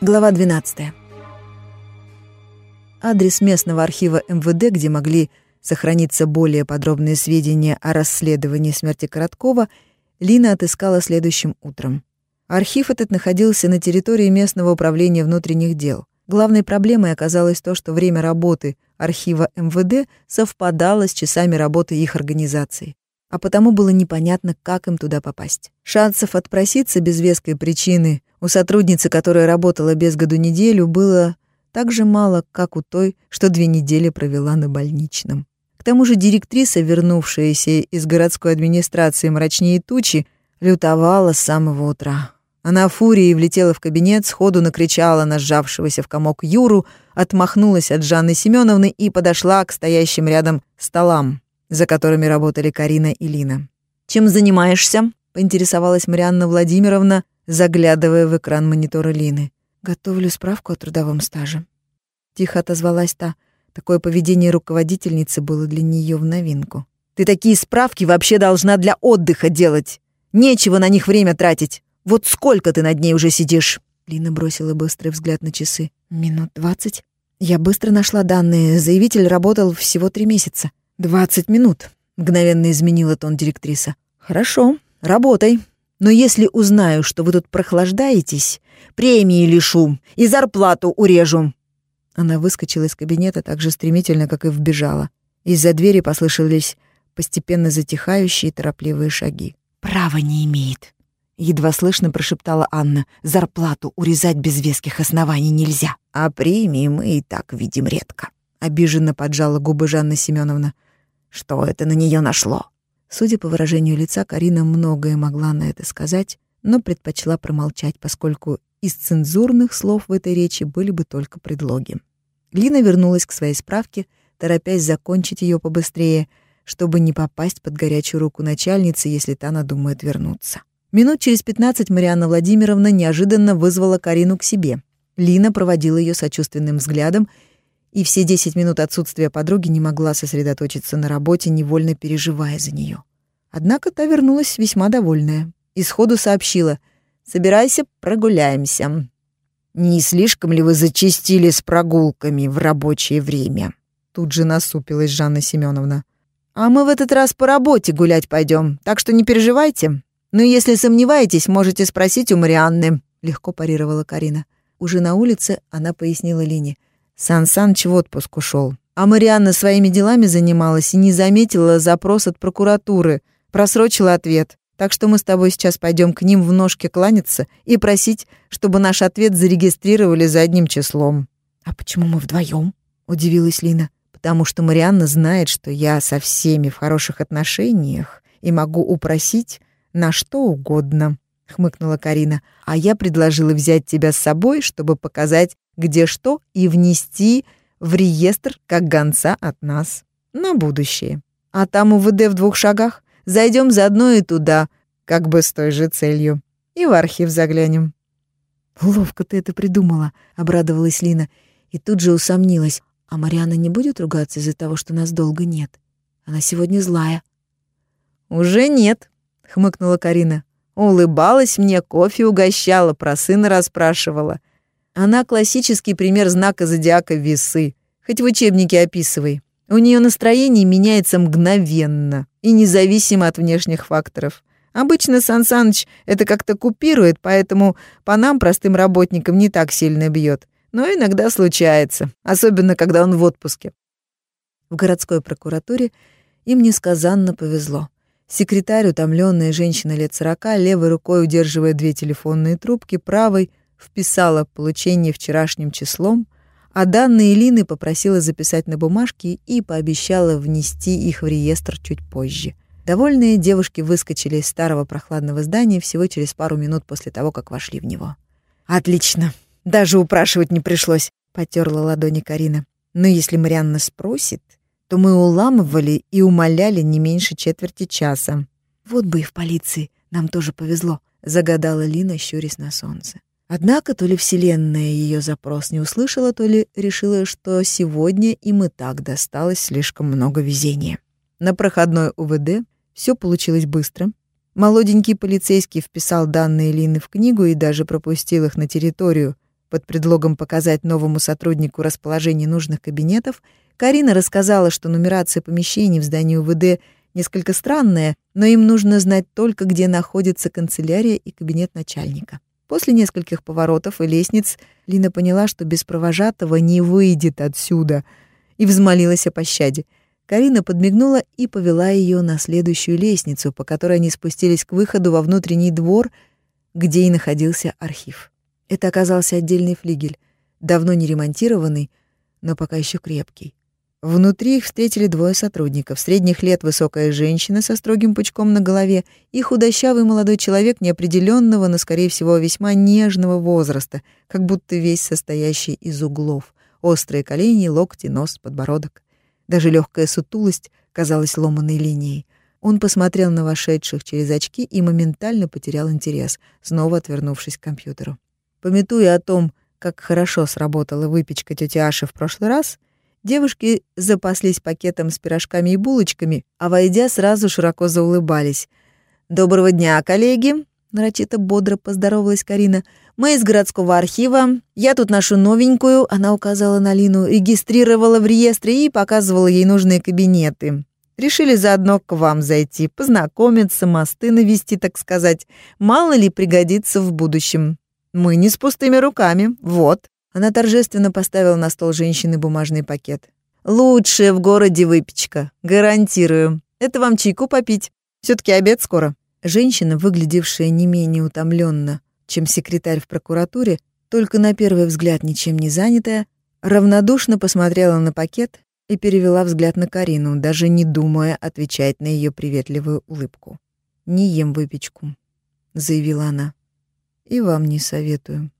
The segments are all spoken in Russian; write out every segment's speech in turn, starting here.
Глава 12. Адрес местного архива МВД, где могли сохраниться более подробные сведения о расследовании смерти Короткова, Лина отыскала следующим утром. Архив этот находился на территории местного управления внутренних дел. Главной проблемой оказалось то, что время работы архива МВД совпадало с часами работы их организации а потому было непонятно, как им туда попасть. Шансов отпроситься без веской причины у сотрудницы, которая работала без году неделю, было так же мало, как у той, что две недели провела на больничном. К тому же директриса, вернувшаяся из городской администрации мрачнее тучи, лютовала с самого утра. Она фурией влетела в кабинет, сходу накричала на сжавшегося в комок Юру, отмахнулась от Жанны Семеновны и подошла к стоящим рядом столам за которыми работали Карина и Лина. «Чем занимаешься?» — поинтересовалась Марианна Владимировна, заглядывая в экран монитора Лины. «Готовлю справку о трудовом стаже». Тихо отозвалась та. Такое поведение руководительницы было для нее в новинку. «Ты такие справки вообще должна для отдыха делать. Нечего на них время тратить. Вот сколько ты над ней уже сидишь?» Лина бросила быстрый взгляд на часы. «Минут двадцать. Я быстро нашла данные. Заявитель работал всего три месяца. «Двадцать минут», — мгновенно изменила тон директриса. «Хорошо, работай. Но если узнаю, что вы тут прохлаждаетесь, премии лишу и зарплату урежу». Она выскочила из кабинета так же стремительно, как и вбежала. Из-за двери послышались постепенно затихающие торопливые шаги. «Права не имеет», — едва слышно прошептала Анна. «Зарплату урезать без веских оснований нельзя, а премии мы и так видим редко», — обиженно поджала губы Жанна Семеновна. Что это на нее нашло? Судя по выражению лица, Карина многое могла на это сказать, но предпочла промолчать, поскольку из цензурных слов в этой речи были бы только предлоги. Лина вернулась к своей справке, торопясь закончить ее побыстрее, чтобы не попасть под горячую руку начальницы, если та надумает вернуться. Минут через пятнадцать Марианна Владимировна неожиданно вызвала Карину к себе. Лина проводила ее сочувственным взглядом и все десять минут отсутствия подруги не могла сосредоточиться на работе, невольно переживая за нее. Однако та вернулась весьма довольная и сходу сообщила «Собирайся, прогуляемся». «Не слишком ли вы зачастили с прогулками в рабочее время?» Тут же насупилась Жанна Семеновна. «А мы в этот раз по работе гулять пойдем, так что не переживайте. Ну, если сомневаетесь, можете спросить у Марианны», — легко парировала Карина. Уже на улице она пояснила Лине — Сан Саныч в отпуск ушел. А Марианна своими делами занималась и не заметила запрос от прокуратуры, просрочила ответ. Так что мы с тобой сейчас пойдем к ним в ножке кланяться и просить, чтобы наш ответ зарегистрировали за одним числом. А почему мы вдвоем? удивилась Лина. Потому что Марианна знает, что я со всеми в хороших отношениях и могу упросить на что угодно, хмыкнула Карина. А я предложила взять тебя с собой, чтобы показать где что, и внести в реестр как гонца от нас на будущее. А там УВД в двух шагах. Зайдем заодно и туда, как бы с той же целью. И в архив заглянем. «Ловко ты это придумала», — обрадовалась Лина. И тут же усомнилась. «А Мариана не будет ругаться из-за того, что нас долго нет? Она сегодня злая». «Уже нет», — хмыкнула Карина. Улыбалась мне, кофе угощала, про сына расспрашивала. Она классический пример знака зодиака весы. Хоть в учебнике описывай. У нее настроение меняется мгновенно и независимо от внешних факторов. Обычно Сан Саныч это как-то купирует, поэтому по нам, простым работникам, не так сильно бьет. Но иногда случается, особенно когда он в отпуске. В городской прокуратуре им несказанно повезло. Секретарь, утомленная женщина лет сорока, левой рукой удерживая две телефонные трубки, правой — вписала получение вчерашним числом, а данные Лины попросила записать на бумажке и пообещала внести их в реестр чуть позже. Довольные девушки выскочили из старого прохладного здания всего через пару минут после того, как вошли в него. «Отлично! Даже упрашивать не пришлось!» — потерла ладони Карина. «Но если Марианна спросит, то мы уламывали и умоляли не меньше четверти часа». «Вот бы и в полиции, нам тоже повезло», — загадала Лина, щурясь на солнце. Однако то ли Вселенная ее запрос не услышала, то ли решила, что сегодня им и так досталось слишком много везения. На проходной УВД все получилось быстро. Молоденький полицейский вписал данные Лины в книгу и даже пропустил их на территорию. Под предлогом показать новому сотруднику расположение нужных кабинетов, Карина рассказала, что нумерация помещений в здании УВД несколько странная, но им нужно знать только, где находится канцелярия и кабинет начальника. После нескольких поворотов и лестниц Лина поняла, что без провожатого не выйдет отсюда, и взмолилась о пощаде. Карина подмигнула и повела ее на следующую лестницу, по которой они спустились к выходу во внутренний двор, где и находился архив. Это оказался отдельный флигель, давно не ремонтированный, но пока еще крепкий. Внутри их встретили двое сотрудников. Средних лет высокая женщина со строгим пучком на голове и худощавый молодой человек неопределенного, но, скорее всего, весьма нежного возраста, как будто весь состоящий из углов. Острые колени, локти, нос, подбородок. Даже легкая сутулость казалась ломаной линией. Он посмотрел на вошедших через очки и моментально потерял интерес, снова отвернувшись к компьютеру. Пометуя о том, как хорошо сработала выпечка тети Аши в прошлый раз, девушки запаслись пакетом с пирожками и булочками, а войдя, сразу широко заулыбались. «Доброго дня, коллеги!» — нарочито бодро поздоровалась Карина. Мы из городского архива. Я тут нашу новенькую, она указала на Лину, регистрировала в реестре и показывала ей нужные кабинеты. Решили заодно к вам зайти, познакомиться, мосты навести, так сказать. Мало ли пригодится в будущем. Мы не с пустыми руками. Вот. Она торжественно поставила на стол женщины бумажный пакет. Лучшая в городе выпечка, гарантирую. Это вам чайку попить. все таки обед скоро. Женщина, выглядевшая не менее утомленно, чем секретарь в прокуратуре, только на первый взгляд ничем не занятая, равнодушно посмотрела на пакет и перевела взгляд на Карину, даже не думая отвечать на ее приветливую улыбку. «Не ем выпечку», — заявила она. «И вам не советую.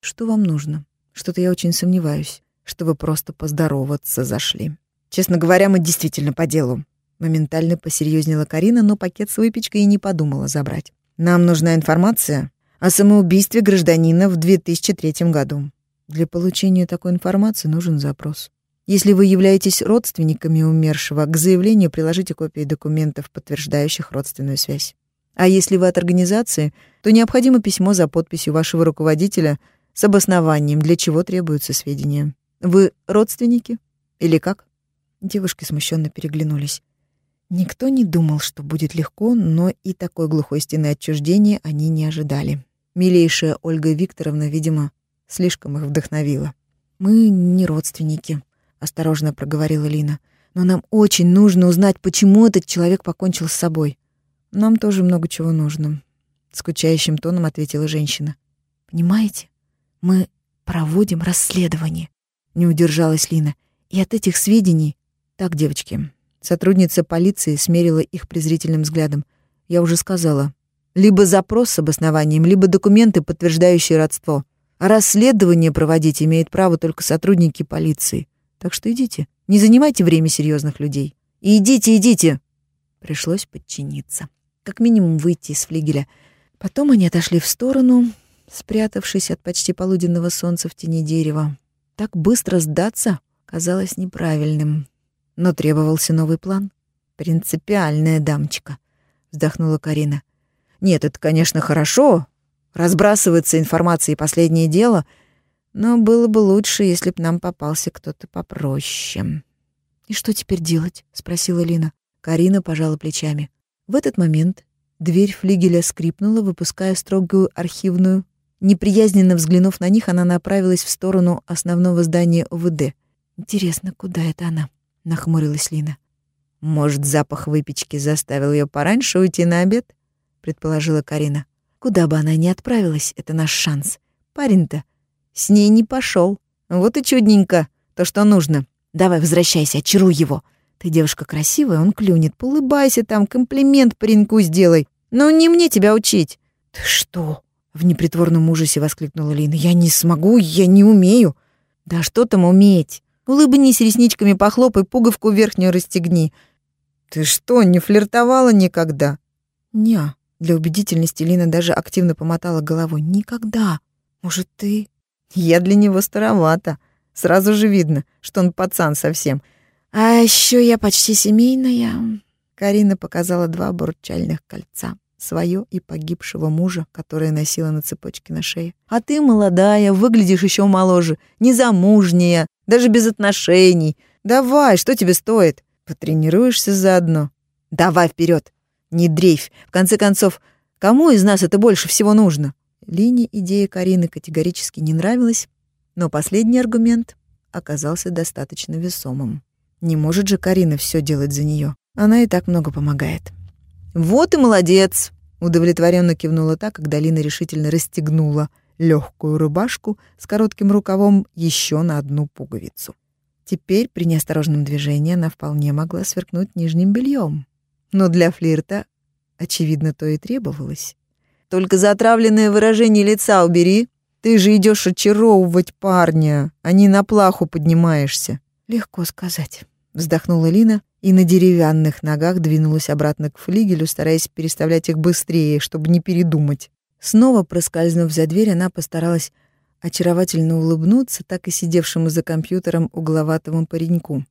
Что вам нужно? Что-то я очень сомневаюсь, что вы просто поздороваться зашли. Честно говоря, мы действительно по делу». Моментально посерьезнела Карина, но пакет с выпечкой и не подумала забрать. «Нам нужна информация о самоубийстве гражданина в 2003 году. Для получения такой информации нужен запрос. Если вы являетесь родственниками умершего, к заявлению приложите копии документов, подтверждающих родственную связь. А если вы от организации, то необходимо письмо за подписью вашего руководителя с обоснованием, для чего требуются сведения. Вы родственники? Или как? Девушки смущенно переглянулись. Никто не думал, что будет легко, но и такой глухой стены отчуждения они не ожидали. Милейшая Ольга Викторовна, видимо, слишком их вдохновила. «Мы не родственники», — осторожно проговорила Лина. «Но нам очень нужно узнать, почему этот человек покончил с собой». «Нам тоже много чего нужно», — скучающим тоном ответила женщина. «Понимаете, мы проводим расследование», — не удержалась Лина. «И от этих сведений...» «Так, девочки». Сотрудница полиции смерила их презрительным взглядом. «Я уже сказала, либо запрос с обоснованием, либо документы, подтверждающие родство. Расследование проводить имеют право только сотрудники полиции. Так что идите, не занимайте время серьезных людей. И идите, идите!» Пришлось подчиниться. Как минимум выйти из флигеля. Потом они отошли в сторону, спрятавшись от почти полуденного солнца в тени дерева. Так быстро сдаться казалось неправильным. Но требовался новый план. «Принципиальная дамочка», — вздохнула Карина. Нет, это, конечно, хорошо, разбрасываться информацией последнее дело, но было бы лучше, если б нам попался кто-то попроще. «И что теперь делать?» — спросила Лина. Карина пожала плечами. В этот момент дверь флигеля скрипнула, выпуская строгую архивную. Неприязненно взглянув на них, она направилась в сторону основного здания ОВД. «Интересно, куда это она?» — нахмурилась Лина. «Может, запах выпечки заставил ее пораньше уйти на обед?» предположила Карина. Куда бы она ни отправилась, это наш шанс. Парень-то с ней не пошел. Вот и чудненько, то, что нужно. Давай, возвращайся, очаруй его. Ты девушка красивая, он клюнет. Улыбайся там, комплимент пареньку сделай. Но не мне тебя учить. Ты что? В непритворном ужасе воскликнула Лина. Я не смогу, я не умею. Да что там уметь? Улыбнись ресничками, похлопай, пуговку верхнюю расстегни. Ты что, не флиртовала никогда? Ня. Для убедительности Лина даже активно помотала головой. «Никогда! Может, ты...» «Я для него старовата. Сразу же видно, что он пацан совсем. А еще я почти семейная». Карина показала два обручальных кольца. Свое и погибшего мужа, которое носила на цепочке на шее. А ты молодая, выглядишь еще моложе, незамужняя, даже без отношений. Давай, что тебе стоит? Потренируешься заодно. Давай вперед, не дрейфь. В конце концов, кому из нас это больше всего нужно? Лине идея Карины категорически не нравилась, но последний аргумент оказался достаточно весомым. Не может же Карина все делать за нее. Она и так много помогает. «Вот и молодец!» — удовлетворенно кивнула та, когда Лина решительно расстегнула легкую рубашку с коротким рукавом еще на одну пуговицу. Теперь при неосторожном движении она вполне могла сверкнуть нижним бельем. Но для флирта, очевидно, то и требовалось. «Только за отравленное выражение лица убери. Ты же идешь очаровывать парня, а не на плаху поднимаешься». «Легко сказать», — вздохнула Лина и на деревянных ногах двинулась обратно к флигелю, стараясь переставлять их быстрее, чтобы не передумать. Снова проскользнув за дверь, она постаралась очаровательно улыбнуться так и сидевшему за компьютером угловатому пареньку.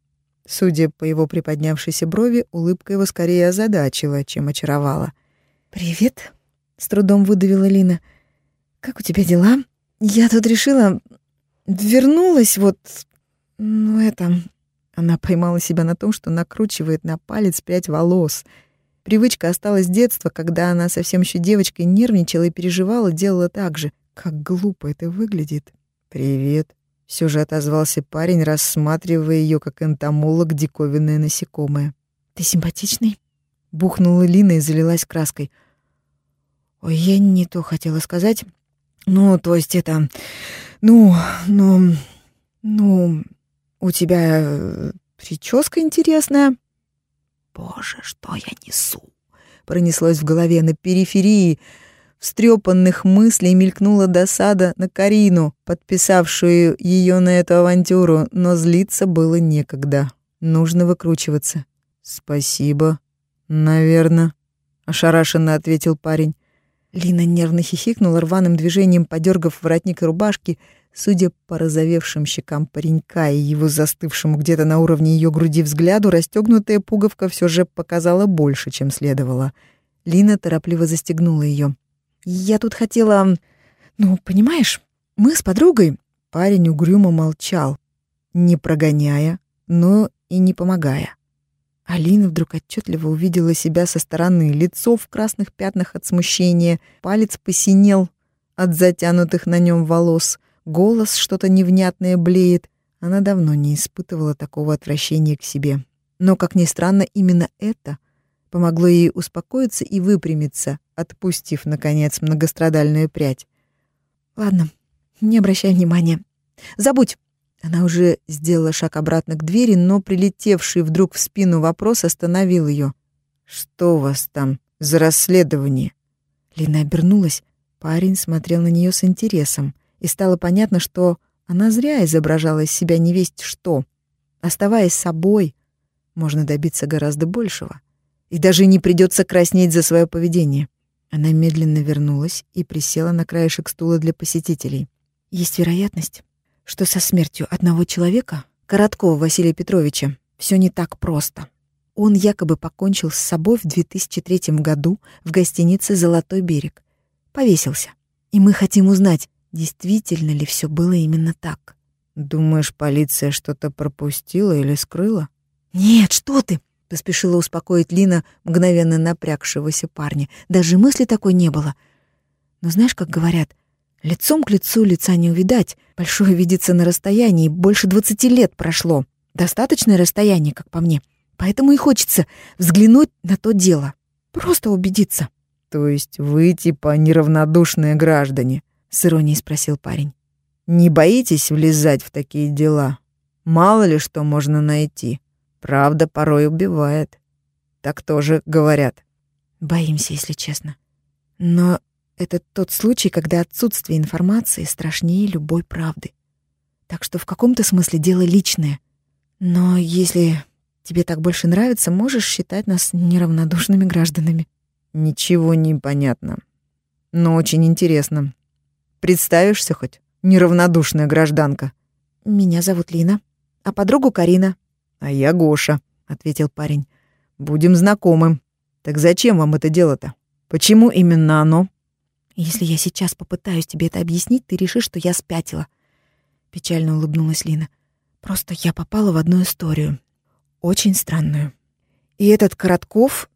Судя по его приподнявшейся брови, улыбка его скорее озадачила, чем очаровала. «Привет», — с трудом выдавила Лина. «Как у тебя дела? Я тут решила... Вернулась вот... Ну, это... Она поймала себя на том, что накручивает на палец прядь волос. Привычка осталась с детства, когда она совсем еще девочкой нервничала и переживала, делала так же. Как глупо это выглядит. «Привет», — все же отозвался парень, рассматривая ее как энтомолог диковинное насекомое. «Ты симпатичный?» — бухнула Лина и залилась краской. «Ой, я не то хотела сказать. Ну, то есть это... Ну, ну... Ну, у тебя э, прическа интересная. Боже, что я несу? Пронеслось в голове на периферии встрепанных мыслей мелькнула досада на Карину, подписавшую ее на эту авантюру, но злиться было некогда. Нужно выкручиваться. «Спасибо, наверное», — ошарашенно ответил парень. Лина нервно хихикнула рваным движением, подергав воротник рубашки, Судя по розовевшим щекам паренька и его застывшему где-то на уровне ее груди взгляду, расстегнутая пуговка все же показала больше, чем следовало. Лина торопливо застегнула ее. «Я тут хотела... Ну, понимаешь, мы с подругой...» Парень угрюмо молчал, не прогоняя, но и не помогая. Алина вдруг отчетливо увидела себя со стороны, лицо в красных пятнах от смущения, палец посинел от затянутых на нем волос — голос что-то невнятное блеет. Она давно не испытывала такого отвращения к себе. Но, как ни странно, именно это помогло ей успокоиться и выпрямиться, отпустив, наконец, многострадальную прядь. «Ладно, не обращай внимания. Забудь!» Она уже сделала шаг обратно к двери, но прилетевший вдруг в спину вопрос остановил ее. «Что у вас там за расследование?» Лина обернулась. Парень смотрел на нее с интересом и стало понятно, что она зря изображала из себя невесть что. Оставаясь собой, можно добиться гораздо большего. И даже не придется краснеть за свое поведение. Она медленно вернулась и присела на краешек стула для посетителей. Есть вероятность, что со смертью одного человека, Короткова Василия Петровича, все не так просто. Он якобы покончил с собой в 2003 году в гостинице «Золотой берег». Повесился. И мы хотим узнать, Действительно ли все было именно так? Думаешь, полиция что-то пропустила или скрыла? Нет, что ты? поспешила успокоить Лина мгновенно напрягшегося парня. Даже мысли такой не было. Но знаешь, как говорят, лицом к лицу лица не увидать. Большое видится на расстоянии, больше двадцати лет прошло. Достаточное расстояние, как по мне. Поэтому и хочется взглянуть на то дело. Просто убедиться. То есть вы типа неравнодушные граждане, с иронией спросил парень. Не боитесь влезать в такие дела? Мало ли что можно найти. Правда порой убивает. Так тоже говорят. Боимся, если честно. Но это тот случай, когда отсутствие информации страшнее любой правды. Так что в каком-то смысле дело личное. Но если тебе так больше нравится, можешь считать нас неравнодушными гражданами. Ничего не понятно. Но очень интересно. Представишься хоть, неравнодушная гражданка?» «Меня зовут Лина, а подругу Карина». «А я Гоша», — ответил парень. «Будем знакомы. Так зачем вам это дело-то? Почему именно оно? Если я сейчас попытаюсь тебе это объяснить, ты решишь, что я спятила. Печально улыбнулась Лина. Просто я попала в одну историю. Очень странную. И этот Коротков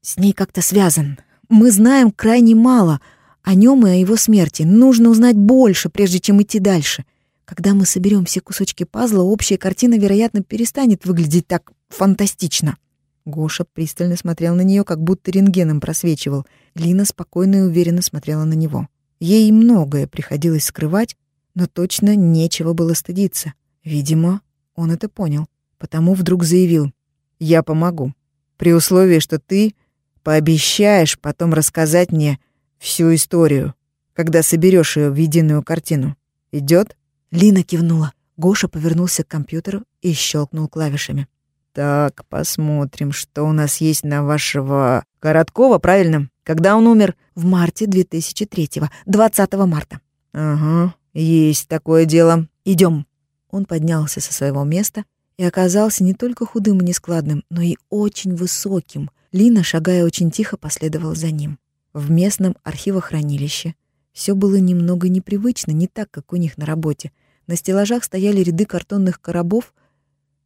с ней как-то связан. Мы знаем крайне мало о нем и о его смерти. Нужно узнать больше, прежде чем идти дальше. Когда мы соберем все кусочки пазла, общая картина, вероятно, перестанет выглядеть так фантастично. Гоша пристально смотрел на нее, как будто рентгеном просвечивал. Лина спокойно и уверенно смотрела на него. Ей многое приходилось скрывать, но точно нечего было стыдиться. Видимо, он это понял, потому вдруг заявил. «Я помогу, при условии, что ты пообещаешь потом рассказать мне всю историю, когда соберешь ее в единую картину. Идет? Лина кивнула. Гоша повернулся к компьютеру и щелкнул клавишами. Так, посмотрим, что у нас есть на вашего Короткова, правильно? Когда он умер? В марте 2003-го, 20 марта. Ага, есть такое дело. Идем. Он поднялся со своего места и оказался не только худым и нескладным, но и очень высоким. Лина, шагая очень тихо, последовала за ним. В местном архивохранилище все было немного непривычно, не так, как у них на работе. На стеллажах стояли ряды картонных коробов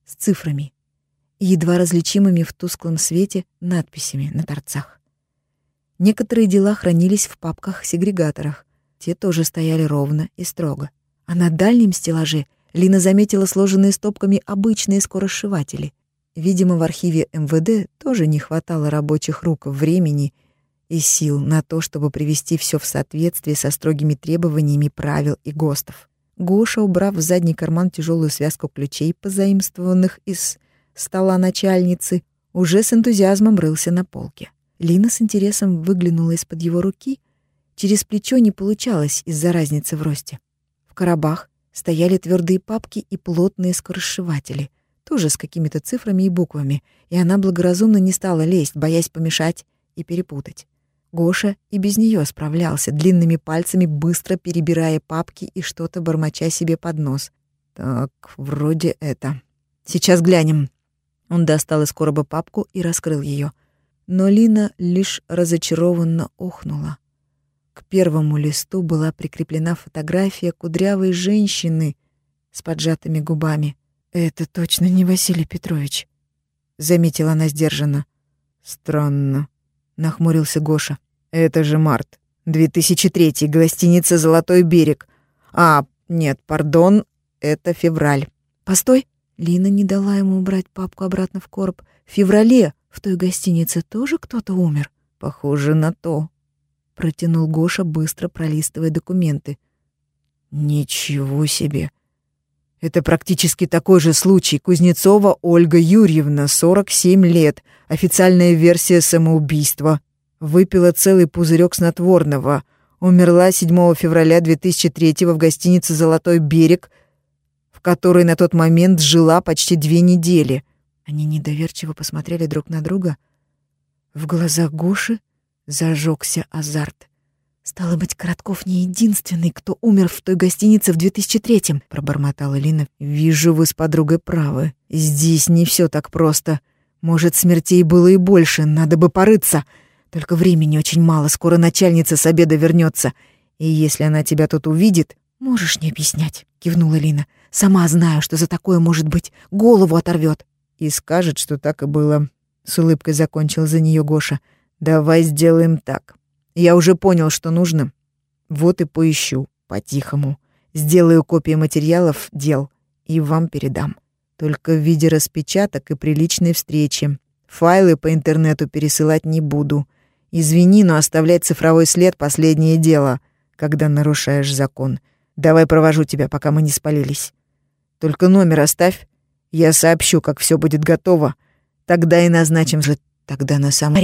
с цифрами и едва различимыми в тусклом свете надписями на торцах. Некоторые дела хранились в папках-сегрегаторах. Те тоже стояли ровно и строго. А на дальнем стеллаже Лина заметила сложенные стопками обычные скоросшиватели. Видимо, в архиве МВД тоже не хватало рабочих рук, времени и сил на то, чтобы привести все в соответствие со строгими требованиями правил и ГОСТов. Гоша, убрав в задний карман тяжелую связку ключей, позаимствованных из стола начальницы, уже с энтузиазмом рылся на полке. Лина с интересом выглянула из-под его руки. Через плечо не получалось из-за разницы в росте. В коробах стояли твердые папки и плотные скоросшиватели, тоже с какими-то цифрами и буквами, и она благоразумно не стала лезть, боясь помешать и перепутать. Гоша и без нее справлялся, длинными пальцами быстро перебирая папки и что-то бормоча себе под нос. «Так, вроде это. Сейчас глянем». Он достал из короба папку и раскрыл ее. Но Лина лишь разочарованно охнула. К первому листу была прикреплена фотография кудрявой женщины с поджатыми губами. «Это точно не Василий Петрович», — заметила она сдержанно. «Странно», — нахмурился Гоша. «Это же март. 2003 гостиница «Золотой берег». А, нет, пардон, это февраль». «Постой!» Лина не дала ему убрать папку обратно в короб. В феврале в той гостинице тоже кто-то умер? Похоже на то. Протянул Гоша, быстро пролистывая документы. Ничего себе. Это практически такой же случай. Кузнецова Ольга Юрьевна, 47 лет. Официальная версия самоубийства. Выпила целый пузырек снотворного. Умерла 7 февраля 2003 в гостинице «Золотой берег» которой на тот момент жила почти две недели. Они недоверчиво посмотрели друг на друга. В глазах Гоши зажегся азарт. «Стало быть, Коротков не единственный, кто умер в той гостинице в 2003-м», — пробормотала Лина. «Вижу, вы с подругой правы. Здесь не все так просто. Может, смертей было и больше, надо бы порыться. Только времени очень мало, скоро начальница с обеда вернется. И если она тебя тут увидит...» «Можешь не объяснять», — кивнула Лина. Сама знаю, что за такое может быть. Голову оторвет. И скажет, что так и было. С улыбкой закончил за нее Гоша. Давай сделаем так. Я уже понял, что нужно. Вот и поищу по-тихому. Сделаю копии материалов дел и вам передам. Только в виде распечаток и приличной встречи. Файлы по интернету пересылать не буду. Извини, но оставлять цифровой след — последнее дело, когда нарушаешь закон. Давай провожу тебя, пока мы не спалились. Только номер оставь. Я сообщу, как все будет готово. Тогда и назначим же. Тогда на самом...